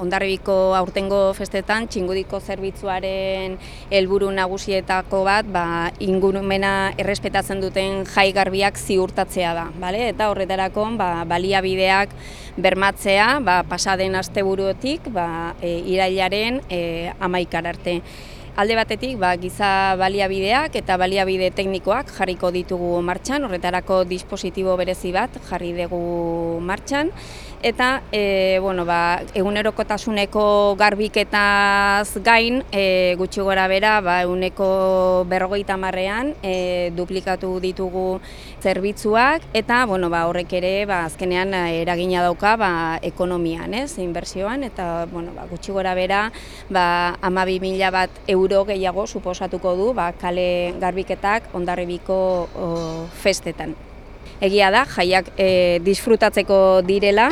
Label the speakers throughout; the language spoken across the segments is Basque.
Speaker 1: Ondarribiko aurtengo festetan txingudiko zerbitzuaren helburu nagusietako bat ba, ingurumena errespetatzen duten jai garbiak ziurtatzea da. Bale? Eta horretarako ba, baliabideak bermatzea ba, pasaden asteburutik ba, e, irailaren e, amaikar arte. Alde batetik, ba, giza baliabideak eta baliabide teknikoak jarriko ditugu martxan, horretarako dispositibo berezi bat jarri dugu martxan, eta e, bueno, ba, egunerokotasuneko garbiketaz gain e, gutxi gora bera ba, eguneko berrogeita marrean e, duplikatu ditugu zerbitzuak eta bueno, ba, horrek ere ba, azkenean eragina dauka ba, ekonomian, ez, inbertsioan eta bueno, ba, gutxi gora bera ba, amabi mila bat euro gehiago suposatuko du ba, kale garbiketak ondarribiko o, festetan. Egia da, jaiak e, disfrutatzeko direla,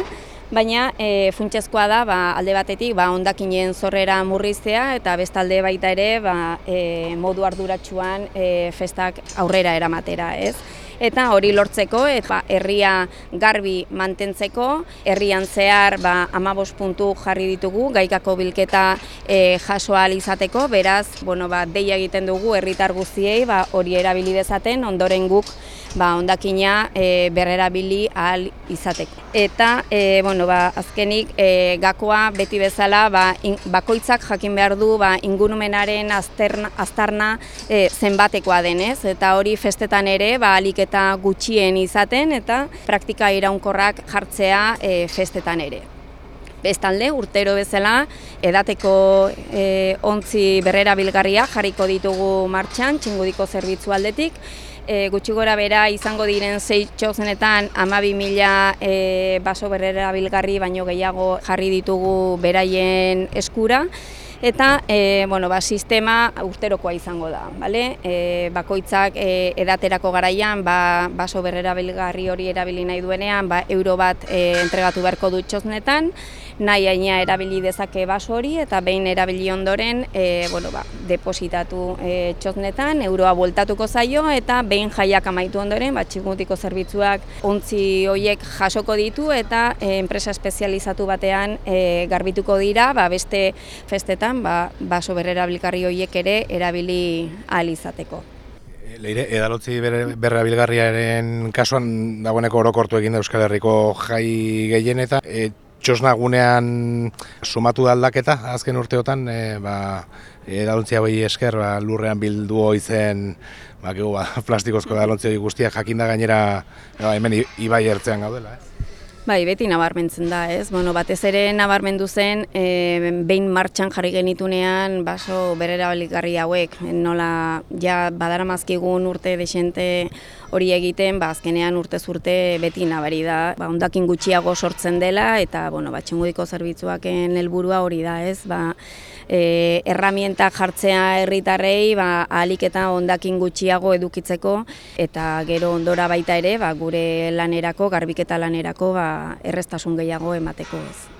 Speaker 1: baina e, funtsezkoa da ba, alde batetik ba, ondakinen zorrera murriztea eta bestalde baita ere ba, e, modu arduratsuan e, festak aurrera eramatera. Ez? Eta hori lortzeko, eta herria garbi mantentzeko, herrian zehar ba, amabos puntu jarri ditugu, gaikako bilketa e, jasoa izateko, beraz, bueno, ba, deia egiten dugu herritar guztiei ba, hori erabili dezaten, ondoren guk ba, ondakina e, berrerabili ahal izateko. Eta e, bueno, ba, azkenik e, gakoa beti bezala ba, bakoitzak jakin behar du ba, ingurumenaren azterna, aztarna e, zenbatekoa denez, eta hori festetan ere ba, alik eta gutxien izaten eta praktika iraunkorrak jartzea e, festetan ere. Bestalde, urtero bezala, edateko e, ontzi berrera bilgarria jarriko ditugu martxan, txingudiko zerbitzu aldetik, e, gutxi gora bera izango diren zei txozenetan amabi mila e, baso berrera bilgarri baino gehiago jarri ditugu beraien eskura eta e, bueno, ba, sistema urterokoa izango da. Bale? E, bakoitzak e, edaterako garaian ba, baso berrera bilgarri hori erabili nahi duenean ba, euro bat e, entregatu beharko du txosnetan, nahi aina erabili dezake baso hori eta behin erabili ondoren e, bueno, ba, depositatu e, txosnetan, euroa bueltatuko zaio eta behin jaiak amaitu ondoren, ba, txikutiko zerbitzuak ontzi horiek jasoko ditu eta e, enpresa espezializatu batean e, garbituko dira ba, beste festetan ba, baso berrera bilgarri horiek ere erabili ahal izateko.
Speaker 2: Leire, edalotzi berra bilgarriaren kasuan dagoeneko orokortu egin da Euskal Herriko jai gehien eta e, txosnagunean sumatu da aldaketa azken urteotan, e, ba, edalontzia behi esker ba, lurrean bildu izen ba, ba, plastikozko edalontzia guztiak jakinda gainera ba, hemen ibai ertzean gaudela. Eh?
Speaker 1: Bai, beti nabarmentzen da, ez? Bueno, batez ere nabarmendu zen, e, behin martxan jarri genitunean, baso berera balikarri hauek, nola, ja, badara mazkigun urte desente hori egiten, ba, azkenean urte zurte beti nabari da, ba, ondakin gutxiago sortzen dela, eta, bueno, ba, txingudiko zerbitzuaken helburua hori da, ez? Ba, e, erramienta jartzea herritarrei ba, ahalik eta ondakin gutxiago edukitzeko eta gero ondora baita ere ba, gure lanerako, garbiketa lanerako ba, errestasun gehiago emateko ez.